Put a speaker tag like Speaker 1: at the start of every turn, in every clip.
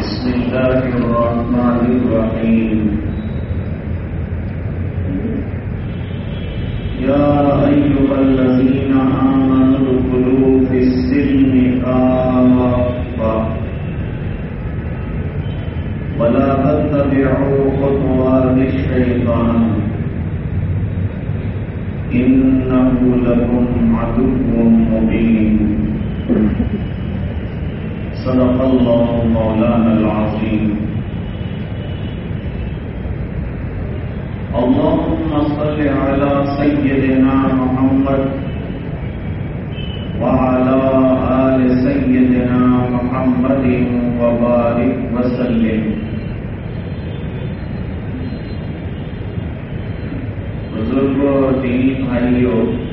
Speaker 1: بسم الله الرحمن الرحيم. يا أيها الذين آمنوا ادخلوا في السلم كافة ولا تتبعوا خطوات الشيطان. إنه لكم عدو مبين. صدق الله مولانا العظيم. اللهم صل على سيدنا محمد وعلى آل سيدنا محمد وبارك وسلم. بزرگوں دین بھائیوں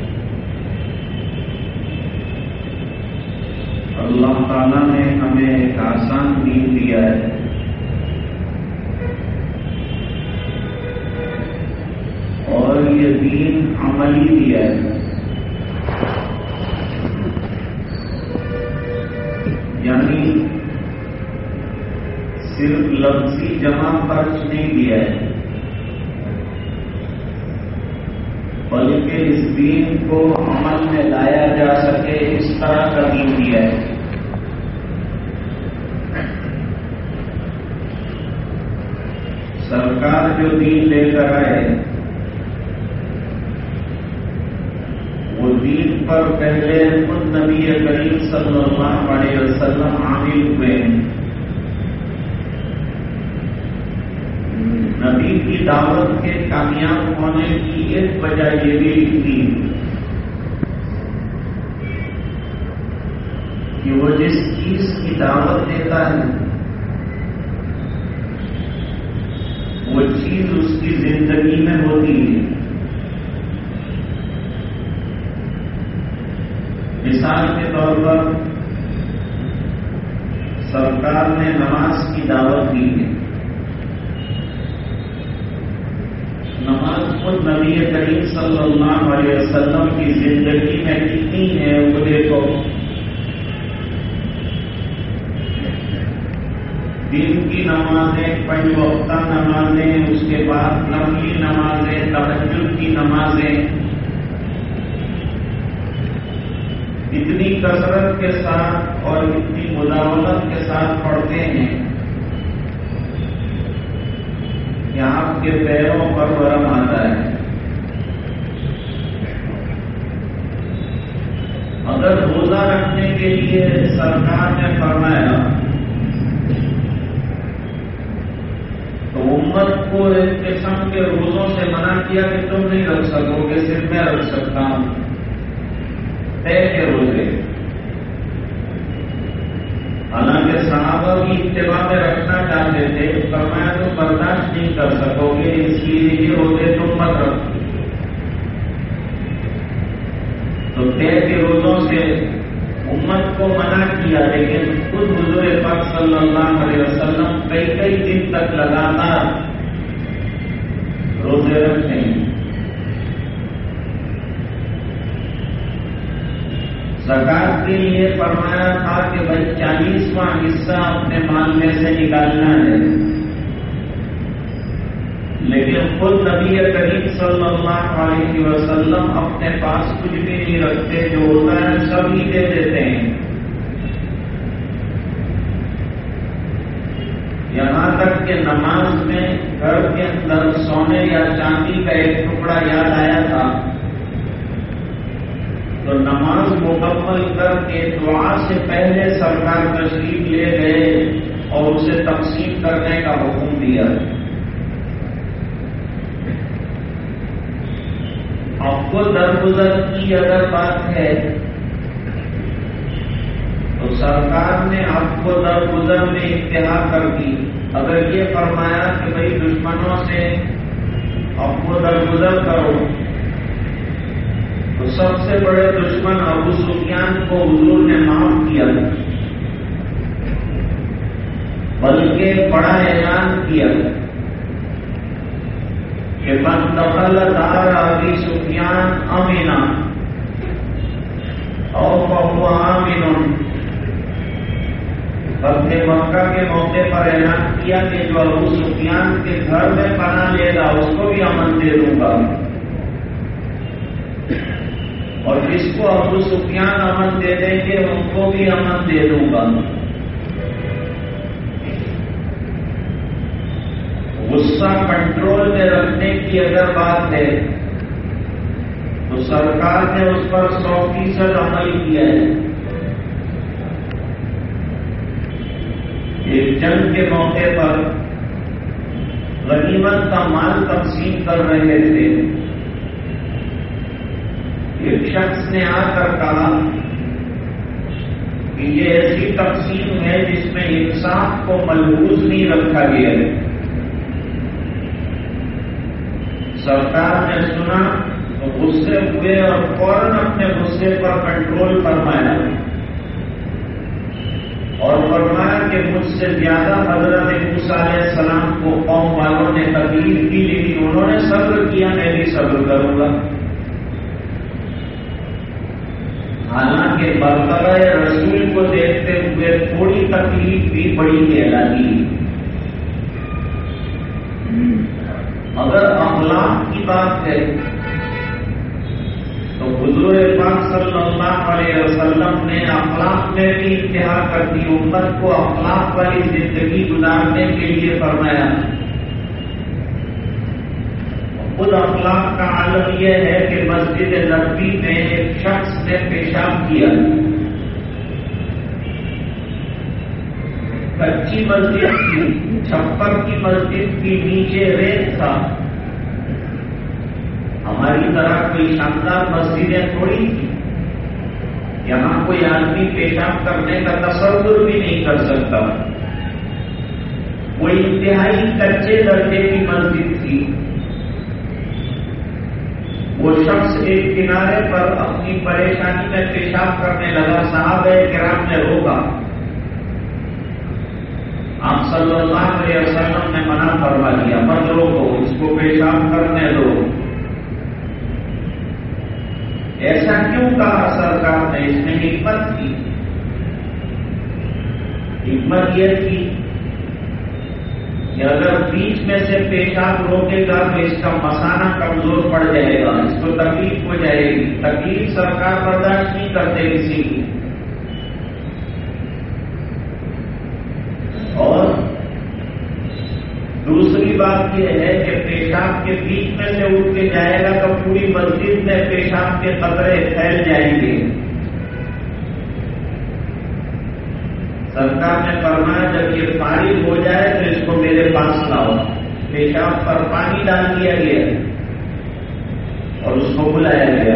Speaker 1: اللہ تعالیٰ نے ہمیں ایک آسان دین دیا ہے۔ اور یہ دین عملی دیا ہے۔ یعنی صرف لفظی جمع خرچ نہیں دیا ہے۔ بلکہ اس دین کو عمل میں لایا جا سکے، اس طرح کا دین دیا ہے۔ سرکار جو دین لے کر آئے، وہ دین پر پہلے خود نبی کریم صلی اللہ علیہ وسلم عامل ہوئے۔ نبی کی دعوت کے کامیاب ہونے کی ایک وجہ یہ بھی تھی کہ وہ جس چیز کی دعوت دیتا ہے، وہ چیز اس کی زندگی میں ہوتی ہے۔ مثال کے طور پر، سرکار نے نماز کی دعوت دی ہے۔ نماز خود نبی کریم صلی اللہ علیہ وسلم کی زندگی میں کتنی ہے وہ دیکھو۔ دن کی نمازیں، پنج وقتہ نمازیں، اس کے بعد نقلی نمازیں تحجد کی نمازیں۔ اتنی کثرت کے ساتھ اور اتنی مداولت کے ساتھ پڑھتے ہیں۔ کہ آپ کے پیروں پر ورم آتا ہے۔ اگر روزہ رکھنے کے لیے سرکار نے فرمایا تو امت کو ایک قسم کے روزوں سے منع کیا کہ تم نہیں رکھ سکو گے، صرف میں رکھ سکتا ہوں۔ طے کے روزے حالانکہ صحابہ بھی اتباع میں رکھنا چاہتے تھے فرمایا تو برداشت نہیں کر سکو گے اس لیے یہ روزے تم مت رکھو۔ تو طے کے روزوں سے امت کو منع کیا، لیکن خود بزرگ پاک صلی اللہ علیہ وسلم کئی کئی دن تک لگاتار روزے رکھتے ہیں۔ زکات کے لیے فرمایا تھا کہ بھائی چالیسواں حصہ اپنے مال میں سے نکالنا ہے۔ لیکن خود نبی کریم صلی اللہ علیہ وسلم اپنے پاس کچھ بھی نہیں رکھتے، جو ہوتا ہے سب ہی دے دیتے ہیں۔ یہاں تک کہ نماز میں گھر کے اندر سونے یا چاندی کا ایک ٹکڑا یاد آیا تھا۔ نماز مکمل کر کے دعا سے پہلے سرکار تشریف لے گئے اور اسے تقسیم کرنے کا حکم دیا۔ اب کو درگزر کی اگر بات ہے، تو سرکار نے آپ کو در گزر میں انتہا کر دی۔ اگر یہ فرمایا کہ بھائی دشمنوں سے آپ کو در گزر کرو۔ تو سب سے بڑے دشمن ابو سفیان کو حضور نے معاف کیا۔ بلکہ بڑا اعلان کیا کہ من دخل دار ابی سفیان امینا اور بہو مکہ کے موقع پر اعلان کیا کہ جو ابو سفیان کے گھر میں پناہ لے گا، اس کو بھی امن دے دوں گا۔ اور جس کو ابو سفیان امن دے دیں گے ان کو بھی امن دے دوں گا۔ غصہ کنٹرول میں رکھنے کی اگر بات ہے، تو سرکار نے اس پر سو فیصد عمل کیا ہے۔ ایک جنگ کے موقع پر غنیمت کا مال تقسیم کر رہے تھے۔ ایک شخص نے آ کر کہا کہ یہ ایسی تقسیم ہے جس میں انصاف کو ملبوز نہیں رکھا گیا ہے۔ سرکار نے سنا تو غصے ہوئے اور فوراً اپنے غصے پر کنٹرول فرمایا۔ اور فرمایا کہ مجھ سے زیادہ حضرت علیہ السلام کو قوم والوں نے تکلیف کی لیکن انہوں نے صبر کیا، میں بھی صبر کروں گا۔ حالانکہ برقرار رسول کو دیکھتے ہوئے تھوڑی تکلیف بھی بڑی کہلاتی جی۔ اگر اخلاق کی بات ہے۔ تو حضور پاک صلی اللہ علیہ وسلم نے اخلاق میں بھی انتہا کر دی، امت کو اخلاق والی زندگی گزارنے کے لیے فرمایا۔ خود اخلاق کا عالم یہ ہے کہ مسجد نبی میں ایک شخص نے پیشاب کیا۔ کچی مسجد کی چھپر کی مسجد کی نیچے ریت تھا۔ ہماری طرح کوئی شاندار مسجدیں تھوڑی تھی یہاں کوئی آدمی پیشاب کرنے کا تصور بھی نہیں کر سکتا۔ وہ انتہائی کچے درجے کی مسجد تھی۔ وہ شخص ایک کنارے پر اپنی پریشانی میں پیشاب کرنے لگا صاحب کرام نے روکا۔ آپ صلی اللہ علیہ وسلم نے منع فرما دیا مت روکو، اس کو پیشاب کرنے دو۔ ایسا کیوں کہا سرکار نے؟ اس میں حکمت کی۔ حکمت یہ تھی کہ اگر بیچ میں سے پیشاب روکے گا تو اس کا مسانہ کمزور پڑ جائے گا، اس کو تکلیف ہو جائے گی۔ تکلیف سرکار برداشت نہیں کرتے کسی کی۔ اور دوسری بات یہ ہے کہ پیشاب کے بیچ میں سے اٹھ کے جائے گا تو پوری مسجد میں پیشاب کے قطرے پھیل جائیں گے۔ سرکار نے فرمایا، جب یہ پانی ہو جائے تو اس کو میرے پاس لاؤ۔ پیشاب پر پانی ڈال دیا گیا۔ اور اس کو بلایا گیا۔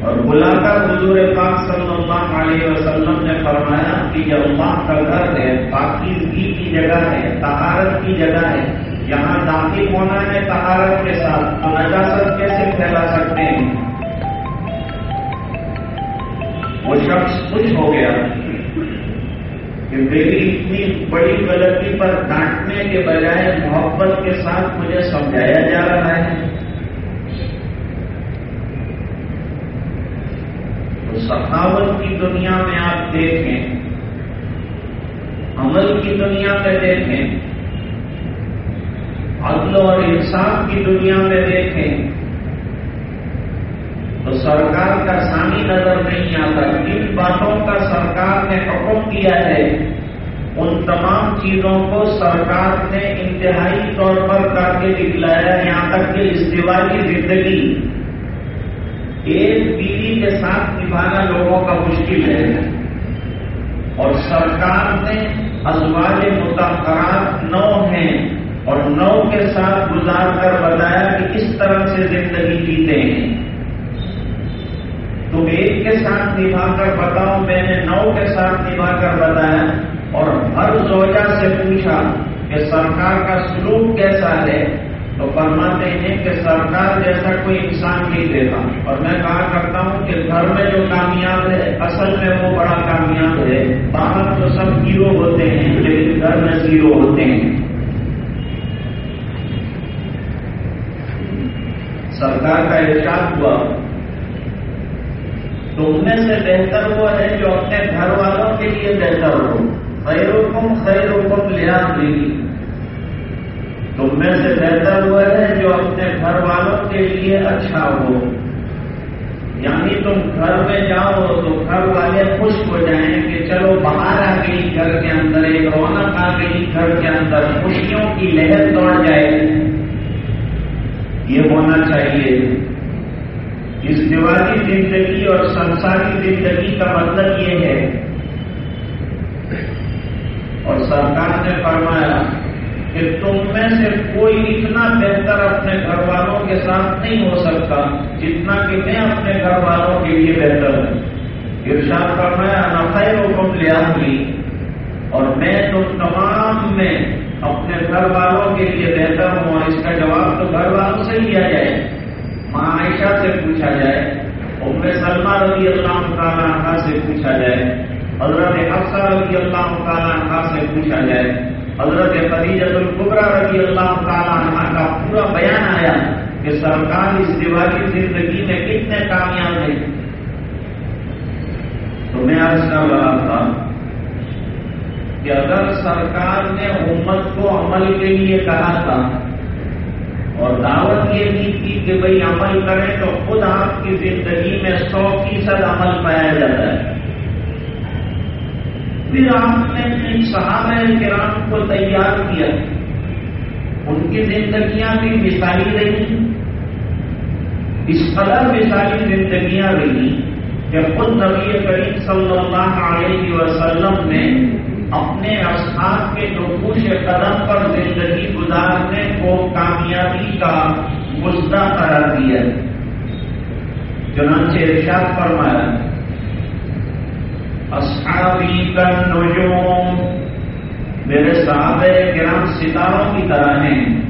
Speaker 1: اور بلا کر حضور پاک صلی اللہ علیہ وسلم نے فرمایا کہ یہ اللہ کا گھر ہے، پاکیزگی کی جگہ ہے تہارت کی جگہ ہے۔ یہاں داخل ہونا ہے تہارت کے ساتھ۔ نجاست کیسے پھیلا سکتے ہیں؟ وہ شخص خوش ہو گیا کہ میری اتنی بڑی غلطی پر ڈانٹنے کے بجائے محبت کے ساتھ مجھے سمجھایا جا رہا ہے۔ سخاوت کی دنیا میں آپ دیکھیں، عمل کی دنیا میں دیکھیں، عدل اور انصاف کی دنیا میں دیکھیں۔ تو سرکار کا سانی نظر نہیں آتا۔ کن باتوں کا سرکار نے حکم کیا ہے، ان تمام چیزوں کو سرکار نے انتہائی طور پر کر کے دکھلایا یہاں تک کہ استوا کی زندگی، ایک بیوی کے ساتھ نبھانا لوگوں کا مشکل ہے۔ اور سرکار نے ازواج متحرات نو ہیں اور نو کے ساتھ گزار کر بتایا کہ کس طرح سے زندگی جیتے ہیں۔ تم ایک کے ساتھ نبھا کر بتاؤ، میں نے نو کے ساتھ نبھا کر بتایا۔ اور ہر زوجہ سے پوچھا کہ سرکار کا سلوک کیسا ہے؟ تو فرماتے ہیں کہ سرکار جیسا کوئی انسان نہیں دیتا۔ اور میں کہا کرتا ہوں کہ گھر میں جو کامیاب ہے، اصل میں وہ بڑا کامیاب ہے۔ باہر تو سب ہیرو ہوتے ہیں، لیکن گھر میں زیرو ہوتے ہیں۔ سرکار کا ارشاد ہوا۔ تم میں سے بہتر وہ ہے جو اپنے گھر والوں کے لیے بہتر ہو۔ خیر حکم لیا دیگی تم میں سے بہتر وہ ہے جو اپنے گھر والوں کے لیے اچھا ہو۔ یعنی تم گھر میں جاؤ تو گھر والے خوش ہو جائیں کہ چلو باہر آ گئی گھر کے اندر، ایک رونق آ گئی گھر کے اندر، خوشیوں کی لہر دوڑ جائے۔ یہ ہونا چاہیے۔ اس دیوالی زندگی اور سنساری زندگی کا مطلب یہ ہے۔ اور سرکار نے فرمایا کہ تم میں سے کوئی اتنا بہتر اپنے گھر والوں کے ساتھ نہیں ہو سکتا جتنا کہ میں اپنے گھر والوں کے لیے بہتر ہوں۔ ارشاد فرمایا نفائی حکم لیا ہوئی اور میں تم تمام میں اپنے گھر والوں کے لیے بہتر ہوں۔ اور اس کا جواب تو گھر والوں سے لیا جائے۔ ماں عائشہ سے پوچھا جائے، ام سلمہ رضی اللہ تعالیٰ سے پوچھا جائے، حضرت افسر رضی اللہ تعالیٰ عنہ سے پوچھا جائے، حضرت خدیجت القبرا رضی اللہ تعالیٰ عنہ کا پورا بیان آیا کہ سرکار اس دیوالی زندگی میں کتنے کامیاب ہیں۔ تو میں آج کر رہا تھا کہ اگر سرکار نے امت کو عمل کے لیے کہا تھا اور دعوت یہ بھی تھی کہ بھائی عمل کریں تو خود آپ کی زندگی میں سو فیصد عمل پایا جاتا ہے۔ پھر آپ نے ان صحابہ کرام کو تیار کیا۔ ان کی زندگیاں بھی مثالی رہی اس قدر مثالی زندگیاں رہی کہ خود نبی کریم صلی اللہ علیہ وسلم نے اپنے اصحاب کے نقوش قدم پر زندگی گزارنے کو کامیابی کا گزرا قرار دیا۔ چنانچہ ارشاد فرمایا، اصحابی کا نجوم میرے صحابہ گرام ستاروں کی طرح ہیں۔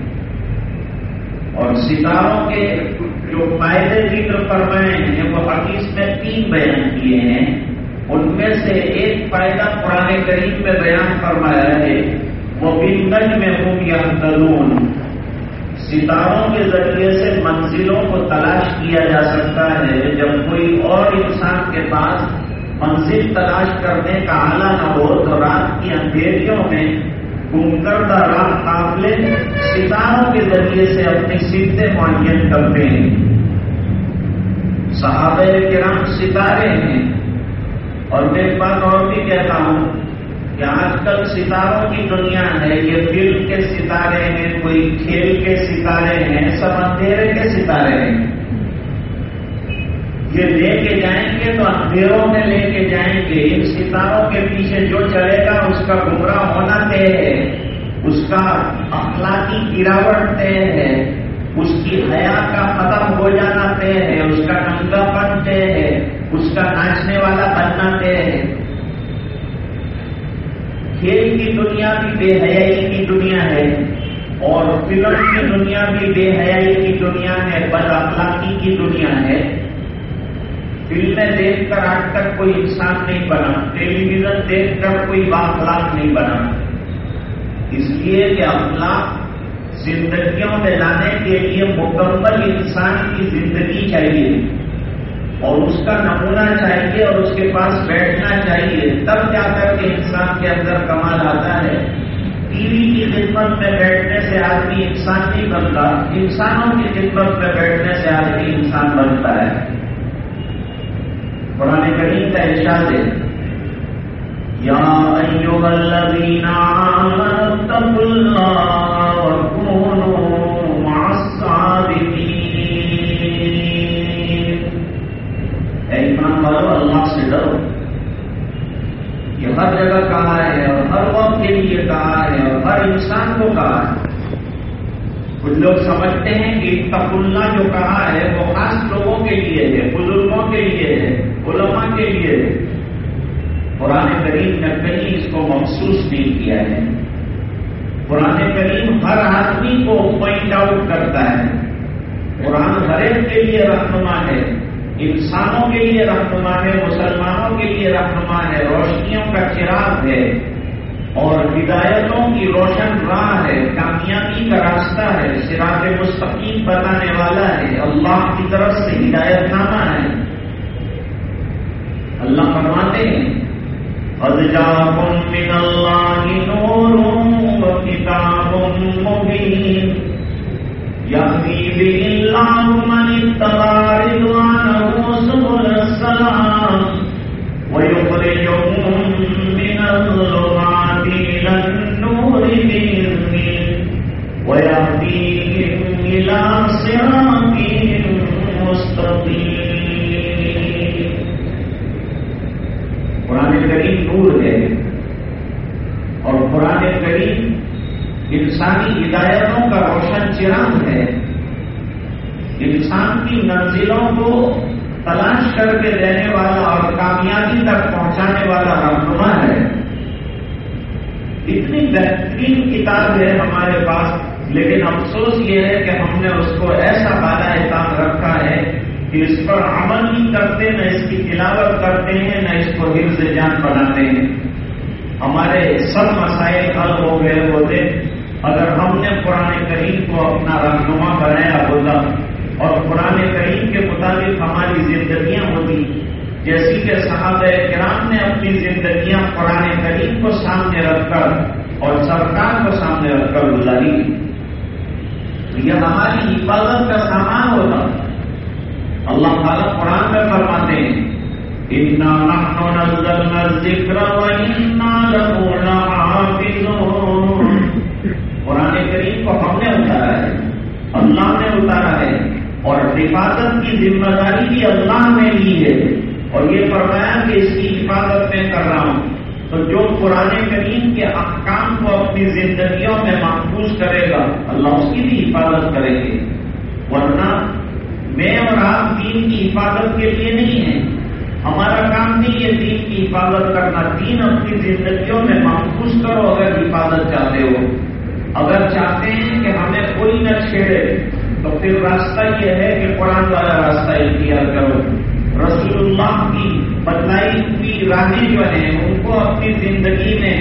Speaker 1: اور ستاروں کے جو فائدے ذکر فرمائے ہیں، وہ حدیث میں تین بیان کیے ہیں۔ ان میں سے ایک فائدہ پرانے کریم میں بیان فرمایا ہے، وہ بنگنج میں ہوں یا دلون ستاروں کے ذریعے سے منزلوں کو تلاش کیا جا سکتا ہے۔ جب کوئی اور انسان کے پاس منزل تلاش کرنے کا آلہ نہ ہو تو رات کی اندھیریوں میں گم کردہ رات قابلے ستاروں کے ذریعے سے اپنی سیٹیں معین کرتے ہیں۔ صحابہ کرام ستارے ہیں۔ اور میں ایک بات اور بھی کہتا ہوں۔ کہ آج کل ستاروں کی دنیا ہے، یہ فلم کے ستارے ہیں، کوئی کھیل کے ستارے ہیں، سب اندھیرے کے ستارے ہیں۔ یہ لے کے جائیں گے تو اندھیروں میں لے کے جائیں گے۔ ان ستاروں کے پیچھے جو چلے گا، اس کا گمراہ ہونا طے ہے۔ اس کا اخلاقی گراوٹ طے ہے۔ اس کی حیا کا ختم ہو جانا طے ہے۔ اس کا ننگا پن طے ہے۔ اس کا ناچنے والا بننا طے ہے۔ کھیل کی دنیا بھی بے حیائی کی دنیا ہے اور فلم کی دنیا بھی بے حیائی کی دنیا ہے، بد اخلاقی کی دنیا ہے۔ فلمیں دیکھ کر آج تک کوئی انسان نہیں بنا ٹیلی ویژن دیکھ کر کوئی باخلاق نہیں بنا۔ اس لیے کہ اخلاق زندگیوں میں لانے کے لیے مکمل انسان کی زندگی چاہیے۔ اور اس کا نمونہ چاہیے اور اس کے پاس بیٹھنا چاہیے، تب جا کر کے انسان کے اندر کمال آتا ہے۔ ٹی وی کی خدمت میں بیٹھنے سے آدمی انسان نہیں بنتا، انسانوں کی خدمت میں بیٹھنے سے آدمی انسان بنتا ہے۔ قرآن کریم کا ارشاد ہے، یا ایوہ الذین آمنوا اتقوا اللہ وکونوا انسان کو کہا ہے۔ کچھ لوگ سمجھتے ہیں کہ تقلّہ جو کہا ہے وہ خاص لوگوں کے لیے ہے، بزرگوں کے لیے ہے، علماء کے لیے ہے۔ قرآن کریم نے کہیں اس کو محسوس نہیں کیا ہے۔ قرآن کریم ہر آدمی کو پوائنٹ آؤٹ کرتا ہے۔ قرآن ہر ایک کے لیے رہنما ہے، انسانوں کے لیے رہنما ہے، مسلمانوں کے لیے رہنما ہے، روشنیوں کا چراغ ہے۔ اور ہدایتوں کی روشن راہ ہے، کامیابی کا راستہ ہے سراغ مستقیم بتانے والا ہے۔ اللہ کی طرف سے ہدایت نامہ ہے۔ اللہ فرماتے ہیں کا روشن چراغ ہے۔ انسان کی منزلوں کو تلاش کر کے دینے والا اور کامیابی تک پہنچانے والا رہنما ہے۔ اتنی بہترین کتاب ہے ہمارے پاس، لیکن افسوس یہ ہے کہ ہم نے اس کو ایسا بالا احتام رکھا ہے کہ اس پر عمل نہیں کرتے، نہ اس کی تلاوت کرتے ہیں، نہ اس کو حفظ جان بناتے ہیں۔ ہمارے سب مسائل حل ہو گئے ہوتے اگر ہم نے قرآن کریم کو اپنا رہنما بنایا ہوتا اور قرآن کریم کے مطابق ہماری زندگیاں ہوتی، جیسی کہ صحابہ کرام نے اپنی زندگیاں قرآن کریم کو سامنے رکھ کر اور سرکار کو سامنے رکھ کر گزاری۔ یہ ہماری حفاظت کا سامان ہوتا۔ اللہ تعالیٰ قرآن میں فرماتے ہیں ذکر قرآن کریم کو ہم نے اتارا ہے، اللہ نے اتارا ہے، اور حفاظت کی ذمہ داری بھی اللہ نے لی ہے۔ اور یہ فرمایا کہ اس کی حفاظت میں کر رہا ہوں۔ تو جو قرآن کریم کے احکام کو اپنی زندگیوں میں محفوظ کرے گا، اللہ اس کی بھی حفاظت کریں گے ورنہ میں اور آپ دین کی حفاظت کے لیے نہیں ہیں۔ ہمارا کام نہیں ہے دین کی حفاظت کرنا۔ دین اپنی زندگیوں میں محفوظ کرو اگر حفاظت چاہتے ہو۔ اگر چاہتے ہیں کہ ہمیں کوئی نہ چھیڑے، تو پھر راستہ یہ ہے کہ قرآن والا راستہ اختیار کرو۔ رسول اللہ کی بتلائی ہوئی راہیں جو ہیں، ان کو اپنی زندگی میں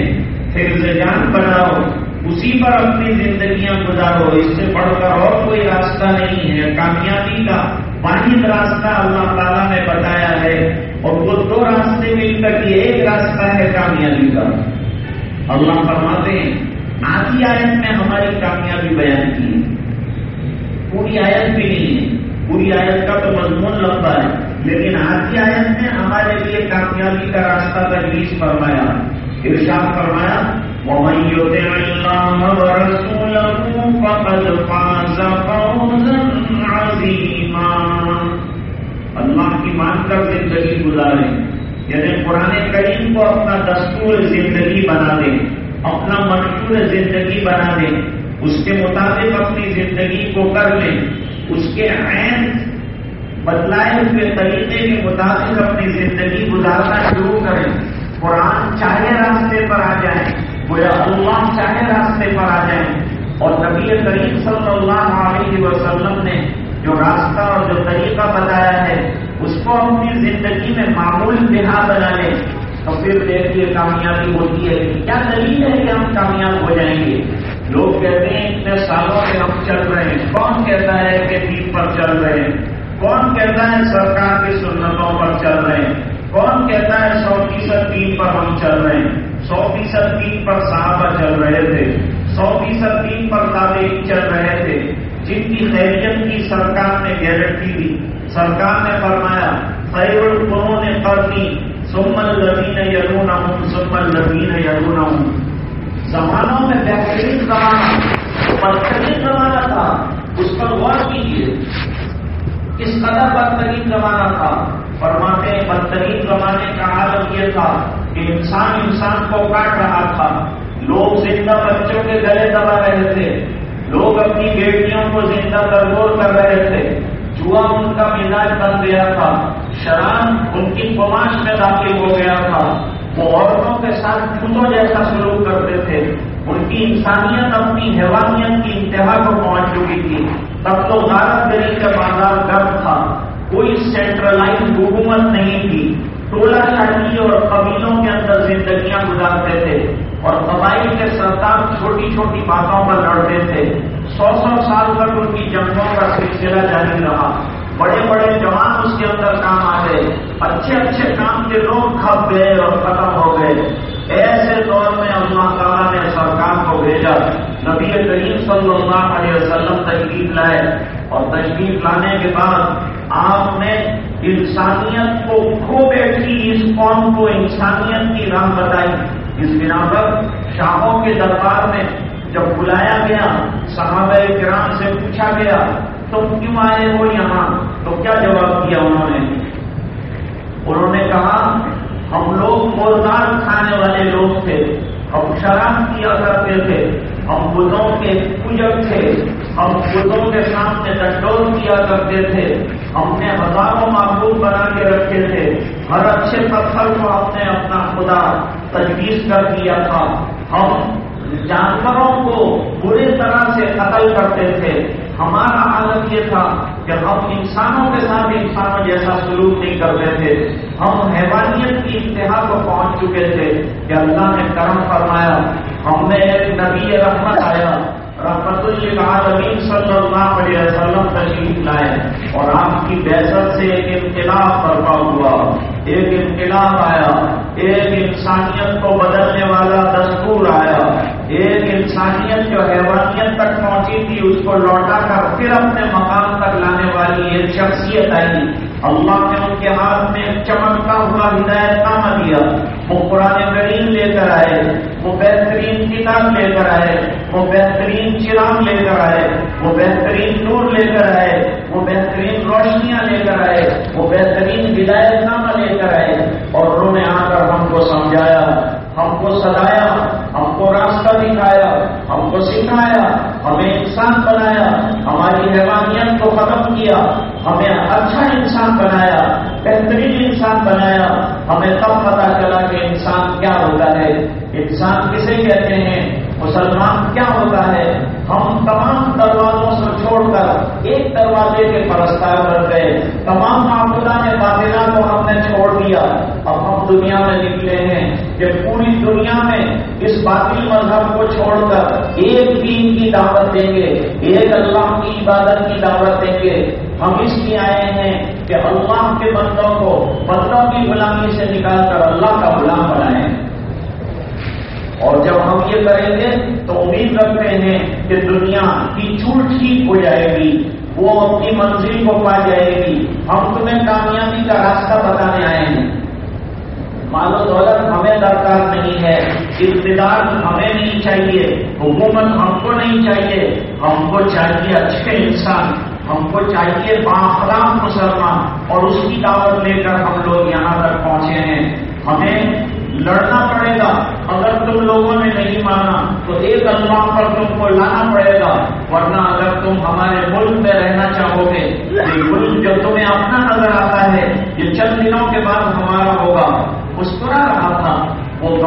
Speaker 1: حفظ جان بناؤ، اسی پر اپنی زندگیاں گزارو۔ اس سے بڑھ کر اور کوئی راستہ نہیں ہے۔ کامیابی کا واحد راستہ اللہ تعالیٰ نے بتایا ہے، اور وہ دو راستے مل کر یہ ایک راستہ ہے کامیابی کا۔ اللہ فرماتے ہیں آدھی آیت میں ہماری کامیابی بیان کی پوری آیت بھی نہیں ہے۔ پوری آیت کا تو مضمون لمبا ہے۔ لیکن آج کی آیت میں ہمارے لیے کامیابی کا راستہ تجویز فرمایا۔ ارشاد فرمایا اللہ کی مان کر زندگی گزارے یعنی قرآن کریم کو اپنا دستور زندگی بنا دیں اپنا منشور زندگی بنا دیں اس کے مطابق اپنی زندگی کو کر لیں۔ اس کے عین بدلائے ہوئے طریقے کے مطابق اپنی زندگی گزارنا شروع کریں۔ قرآن چاہے راستے پر آ جائیں گویا اللہ چاہے راستے پر آ جائیں اور نبی کریم صلی اللہ علیہ وسلم نے جو راستہ اور جو طریقہ بتایا ہے، اس کو اپنی زندگی میں معمول بہا بنا لیں۔ تو پھر دیکھیے کامیابی ہوتی ہے۔ کیا دلیل ہے کہ ہم کامیاب ہو جائیں گے؟ لوگ کہتے ہیں اتنے سالوں سے ہم چل رہے ہیں۔ کون کہتا ہے کہ دین پر چل رہے ہیں؟ کون کہتا ہے سرکار کی سنتوں پر چل رہے ہیں؟ کون کہتا ہے سو فیصد تین پر ہم چل رہے ہیں؟ سو فیصد تین پر صحابہ چل رہے تھے۔ سو فیصد تین پر تابعین چل رہے تھے۔ جن کی خیریت کی سرکار نے گارنٹی دی۔ سرکار نے فرمایا، خیر القروں نے کرنی سمن لبین یلونا ہوں سمن زمانوں میں بہترین زمانہ، بدترین زمانہ تھا، اس پر غور کیجیے کس قدر بدترین زمانہ تھا۔ فرماتے ہیں، بدترین زمانے کا عالم یہ تھا کہ انسان انسان کو کاٹ رہا تھا۔ لوگ زندہ بچوں کے گلے دبا رہے تھے۔ لوگ اپنی بیٹیوں کو زندہ درگور کر رہے تھے۔ جوا ان کا مزاج بن گیا تھا۔ شراب ان کی پماش میں داخل ہو گیا تھا۔ وہ عورتوں کے ساتھ خودوں جیسا سلوک کرتے تھے۔ ان کی انسانیت اپنی حیوانیت کی انتہا کو پہنچ چکی تھی۔ تب تو غارت گری کا بازار گرم تھا۔ کوئی سینٹرلائز حکومت نہیں تھی۔ ٹولہ شاہی اور قبیلوں کے اندر زندگیاں گزارتے تھے اور قبائل کے سرکار چھوٹی چھوٹی باتوں پر لڑتے تھے۔ سو سو سال تک ان کی جنگوں کا سلسلہ جاری رہا۔ بڑے بڑے جوان اس کے اندر کام آ گئے۔ اچھے اچھے کام کے لوگ کھپ گئے اور ختم ہو گئے۔ ایسے دور میں اللہ تعالیٰ نے سرکار کو بھیجا۔ نبی کریم صلی اللہ علیہ وسلم تشریف لائے۔ اور تشریف لانے کے بعد آپ نے انسانیت کو کھو بیٹھی، اس قوم کو انسانیت کی راہ بتائی۔ اس بنا پر شاہوں کے دربار میں جب بلایا گیا، صحابہ کرام سے پوچھا گیا تم کیوں آئے ہو یہاں؟ تو کیا جواب دیا انہوں نے؟ انہوں نے کہا، ہم لوگ موردار کھانے والے لوگ تھے، ہم شراب کیا کرتے تھے، ہم بدھوں کے پوجک تھے، ہم بدھوں کے سامنے ڈنڈور کیا کرتے تھے، ہم نے ہزاروں معبود بنا کے رکھے تھے، ہر اچھے پتھر کو ہم نے اپنا خدا تجویز کر دیا تھا۔ ہم جانوروں کو بری طرح سے قتل کرتے تھے ہمارا حالت یہ تھا کہ ہم انسانوں کے ساتھ انسانوں جیسا سلوک نہیں کرتے تھے۔ ہم حیوانیت کی انتہا کو پہنچ چکے تھے کہ اللہ نے کرم فرمایا۔ ہم نے ایک نبی رحمت آیا۔ رحمت العالمین صلی اللہ علیہ وسلم تشریف لائے اور آپ کی بحثت سے ایک انقلاب برپا ہوا۔ ایک انقلاب آیا، ایک انسانیت کو بدلنے والا دستور آیا، ایک انسانیت جو حیوانیت تک پہنچی تھی، اس کو لوٹا کر پھر اپنے مقام تک لانے والی ایک شخصیت آئی۔ اللہ نے ان کے ہاتھ میں چمکتا ہوا ہدایت نامہ دیا۔ وہ قرآن کریم لے کر آئے، وہ بہترین کتاب لے کر آئے، وہ بہترین چراغ لے کر آئے، وہ بہترین نور لے کر آئے، وہ بہترین روشنیاں لے کر آئے، وہ بہترین ہدایت نامہ لے کر آئے۔ اور انہوں نے آ کر ہم کو سمجھایا، ہم کو سدایا ہم کو راستہ دکھایا، ہم کو سکھایا۔ ہمیں انسان بنایا، ہماری حیوانیت کو ختم کیا، ہمیں اچھا انسان بنایا، بہترین انسان بنایا، ہمیں تب پتا چلا کہ انسان کیا ہوتا ہے۔ انسان کسے کہتے ہیں؟ مسلمان کیا ہوتا ہے؟ ہم تمام دروازوں سے چھوڑ کر ایک دروازے کے پرستار بن گئے۔ تمام معبودہ نے باطلا کو ہم نے چھوڑ دیا۔ اب ہم دنیا میں نکلے ہیں کہ پوری دنیا میں اس باطل مذہب کو چھوڑ کر ایک دین کی دعوت دیں گے، ایک اللہ کی عبادت کی دعوت دیں گے۔ ہم اس لیے آئے ہیں کہ اللہ کے بندوں کو بندوں کی غلامی سے نکال کر اللہ کا غلام بنائیں۔ اور جب ہم یہ کریں گے تو امید رکھتے ہیں کہ دنیا کی چھوٹ ٹھیک ہو جائے گی، وہ اپنی منزل کو پا جائے گی۔ ہم تمہیں کامیابی کا راستہ بتانے آئے ہیں۔ مال و دولت ہمیں درکار نہیں ہے، اقتدار ہمیں نہیں چاہیے حکومت ہم کو نہیں چاہیے۔ ہم کو چاہیے اچھے انسان، ہم کو چاہیے باخرام مسلمان۔ اور اس کی دعوت لے کر ہم لوگ یہاں تک پہنچے ہیں۔ ہمیں لڑنا پڑے گا۔ اگر تم لوگوں نے نہیں مانا تو ایک اللہ پر تم کو لانا پڑے گا۔ ورنہ اگر تم ہمارے ملک میں رہنا چاہو گے، یہ ملک جو تمہیں اپنا نظر آتا ہے، یہ چند دنوں کے بعد ہمارا ہوگا۔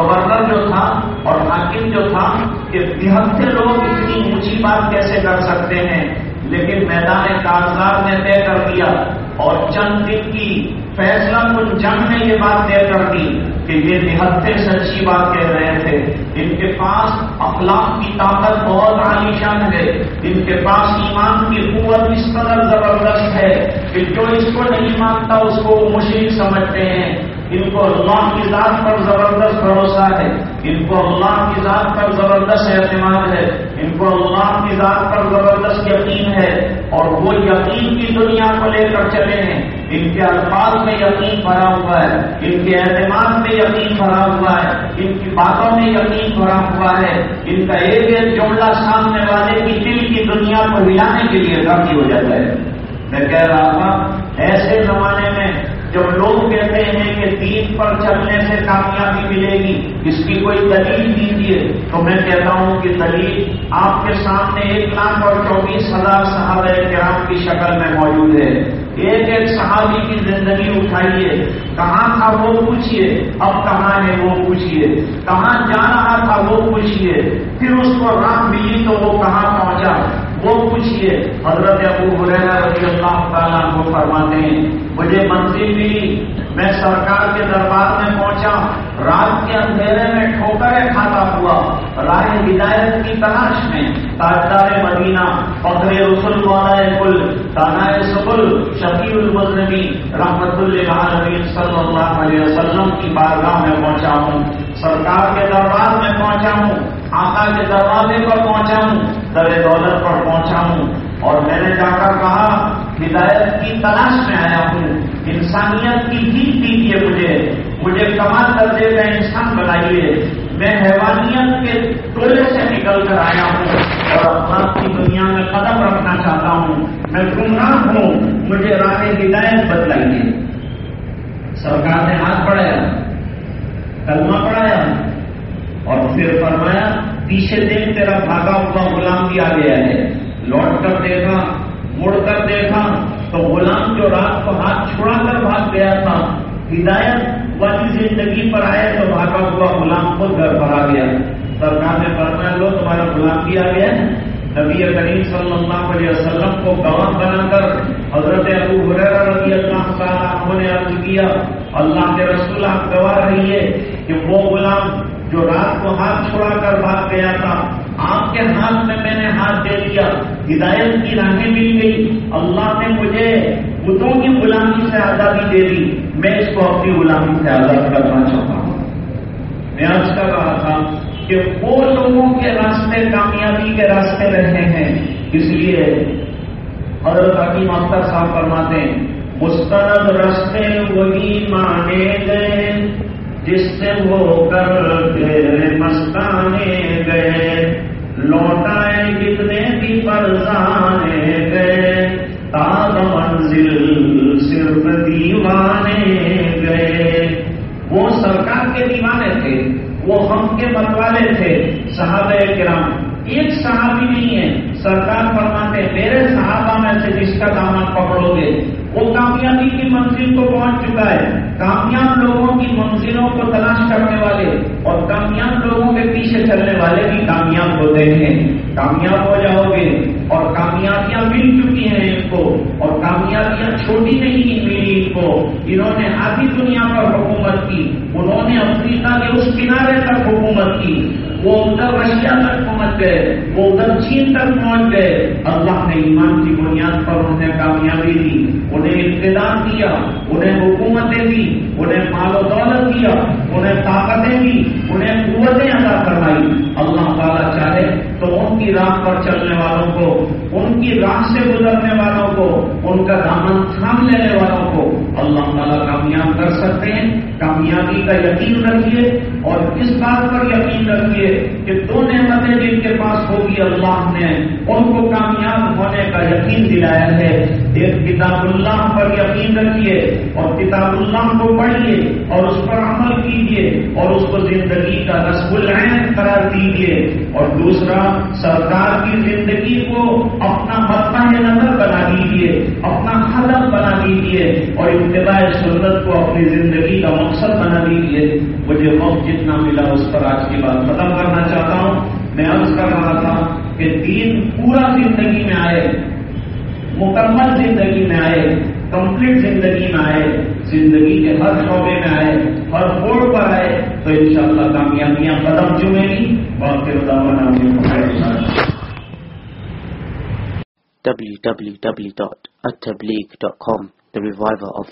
Speaker 1: گورنر جو تھا اور حاکم جو تھا کہ بہتر لوگ اتنی اونچی بات کیسے کر سکتے ہیں، لیکن میدان کاغذات نے طے کر دیا اور چند دن کی فیصلہ کن جنگ نے یہ بات طے کر دی کہ یہ نہتے سچی بات کہہ رہے تھے۔ ان کے پاس اخلاق کی طاقت بہت عالیشان ہے۔ ان کے پاس ایمان کی قوت اس قدر زبردست ہے کہ جو اس کو نہیں مانتا اس کو وہ مشرق سمجھتے ہیں۔ ان کو اللہ کی ذات پر زبردست بھروسہ ہے، ان کو اللہ کی ذات پر زبردست اعتماد ہے، ان کو اللہ کی ذات پر زبردست یقین ہے اور وہ یقین کی دنیا کو لے کر چلے ہیں۔ ان کے الفاظ میں یقین بھرا ہوا ہے، ان کے اعتماد میں یقین بھرا ہوا ہے، ان کی باتوں میں یقین بھرا ہوا ہے۔ ان کا ایک ایک جملہ سامنے والے کی دل کی دنیا کو ہلانے کے لیے کافی ہو جاتا ہے۔ میں کہہ رہا تھا، ایسے زمانے میں جب لوگ کہتے ہیں کہ دین پر چلنے سے کامیابی ملے گی، اس کی کوئی دلیل دیجیے تو میں کہتا ہوں کہ دلیل آپ کے سامنے ایک لاکھ اور چوبیس ہزار صحابہ کرام کی شکل میں موجود ہے۔ ایک ایک صحابی کی زندگی اٹھائیے، کہاں تھا وہ پوچھیے اب کہاں ہے وہ پوچھیے کہاں جا رہا تھا وہ پوچھیے پھر اس کو راہ ملی تو وہ کہاں پہنچا؟ وہ پوچھیے حضرت ابو حریرہ رضی اللہ تعالیٰ کو فرماتے ہیں، مجھے منزل ملی، میں سرکار کے دربار میں پہنچا، رات کے اندھیرے میں ٹھوکریں کھاتا ہوا، رائے ہدایت کی تلاش میں، تاجدار مدینہ، فخر رسول والا کل تانا سبل شکیل المزنبی رحمت اللہ علیہ صلی اللہ علیہ وسلم کی بارگاہ میں پہنچا ہوں، سرکار کے دربار میں پہنچا ہوں آقا کے دروازے پر پہنچا ہوں در دولت پر پہنچا ہوں اور میں نے جا کر کہا، ہدایت کی تلاش میں آیا ہوں۔ انسانیت کی جیت دیجیے مجھے۔ مجھے کمال درجے کا انسان بنائیے۔ میں حیوانیت کے ٹولے سے نکل کر آیا ہوں۔ اور اپنا کی دنیا میں قدم رکھنا چاہتا ہوں۔ میں گمراہ ہوں۔ مجھے راہ ہدایت بدلائیے سرکار نے ہاتھ پڑھایا کلمہ پڑھایا اور پھر فرمایا، پیچھے دن تیرا بھاگا ہوا غلام بھی آ گیا ہے لوٹ کر دیکھا، مڑ کر دیکھا، تو غلام جو رات کو ہاتھ چھوڑا کر بھاگ گیا تھا، ہدایت والی زندگی پر آئے تو بھاگا ہوا غلام خود گھر پر آ گیا۔ سرکار نے فرمایا، لو، تمہارا غلام بھی آ گیا نبی کریم صلی اللہ علیہ وسلم کو گواہ بنا کر حضرت ابو حریرہ رضی اللہ تعالیٰ نے عرض کیا، اللہ کے رسول آپ گواہ رہیے کہ وہ غلام جو رات کو ہاتھ چھوڑا کر بھاگ گیا تھا، آپ کے ہاتھ میں میں نے ہاتھ دے دیا۔ ہدایت کی راہیں مل گئی۔ اللہ نے مجھے بتوں کی غلامی سے آزادی دے دی۔ میں اس کو اپنی غلامی سے آزاد کرنا چاہتا ہوں۔ میں آج کر رہا تھا کہ وہ لوگوں کے راستے کامیابی کے راستے رہے ہیں۔ اس لیے حضرت حکیم اختر صاحب فرماتے ہیں، مستند راستے وہی مانے گئے۔ جس سے وہ کر مستانے گئے، لوٹائے کتنے بھی پرزانے گئے، تاز منزل صرف دیوانے گئے۔ وہ سرکار کے دیوانے تھے، وہ ہم کے متوالے تھے۔ صحابہ کرام، ایک صحابی نہیں ہے۔ سرکار فرماتے میرے صحابہ سے جس کا دامن پکڑو گے۔ وہ کامیابی کی منزل کو پہنچ چکا ہے۔ کامیاب لوگوں کی منزلوں کو تلاش کرنے والے اور کامیاب لوگوں کے پیچھے چلنے والے بھی کامیاب ہوتے ہیں۔ کامیاب ہو جاؤ گے اور کامیابیاں مل چکی ہیں ان کو اور کامیابیاں چھوٹی نہیں ملی ان کو۔ انہوں نے آدھی دنیا پر حکومت کی، انہوں نے افریقہ کے اس کنارے تک حکومت کی۔ وہ ادھر رشیا تک پہنچ گئے وہ ادھر چین تک پہنچ گئے اللہ نے ایمان کی بنیاد پر انہیں کامیابی دی انہیں اقتدار دیا انہیں حکومتیں دی انہیں مال و دولت دیا انہیں طاقتیں دی انہیں قوتیں ادا کروائی اللہ تعالیٰ چاہے تو ان کی راہ پر چلنے والوں کو، ان کی راہ سے گزرنے والوں کو، ان کا دامن تھام لینے والوں کو اللہ تعالیٰ کامیاب کر سکتے ہیں۔ کامیابی کا یقین رکھیے اور اس بات پر یقین رکھیے کہ دو نعمتیں جن کے پاس ہوگی اللہ نے، ان کو کامیاب ہونے کا یقین دلایا ہے۔ ایک کتاب اللہ پر یقین رکھیے اور کتاب اللہ کو پڑھیے اور اس پر عمل کیجیے اور اس کو زندگی کا رسم العین قرار دیجیے۔ اور دوسرا سرکار کی زندگی کو اپنا متبہ نظر بنا دیجیے اپنا حدم بنا دیجیے اور ابتداء سنت کو اپنی زندگی کا مقصد بنا دیجیے مجھے وقت جتنا ملا اس پر آج کی بات ختم کرنا چاہتا ہوں۔ میں عرض کر رہا تھا کہ دین پورا زندگی میں آئے، مکمل زندگی میں آئے، کمپلیٹ زندگی میں آئے، زندگی کے ہر شعبے میں آئے، ہر موڑ پر آئے تو انشاءاللہ کامیابیاں قدم چومیں گی اور پھر
Speaker 2: www.attableek.com The Reviver of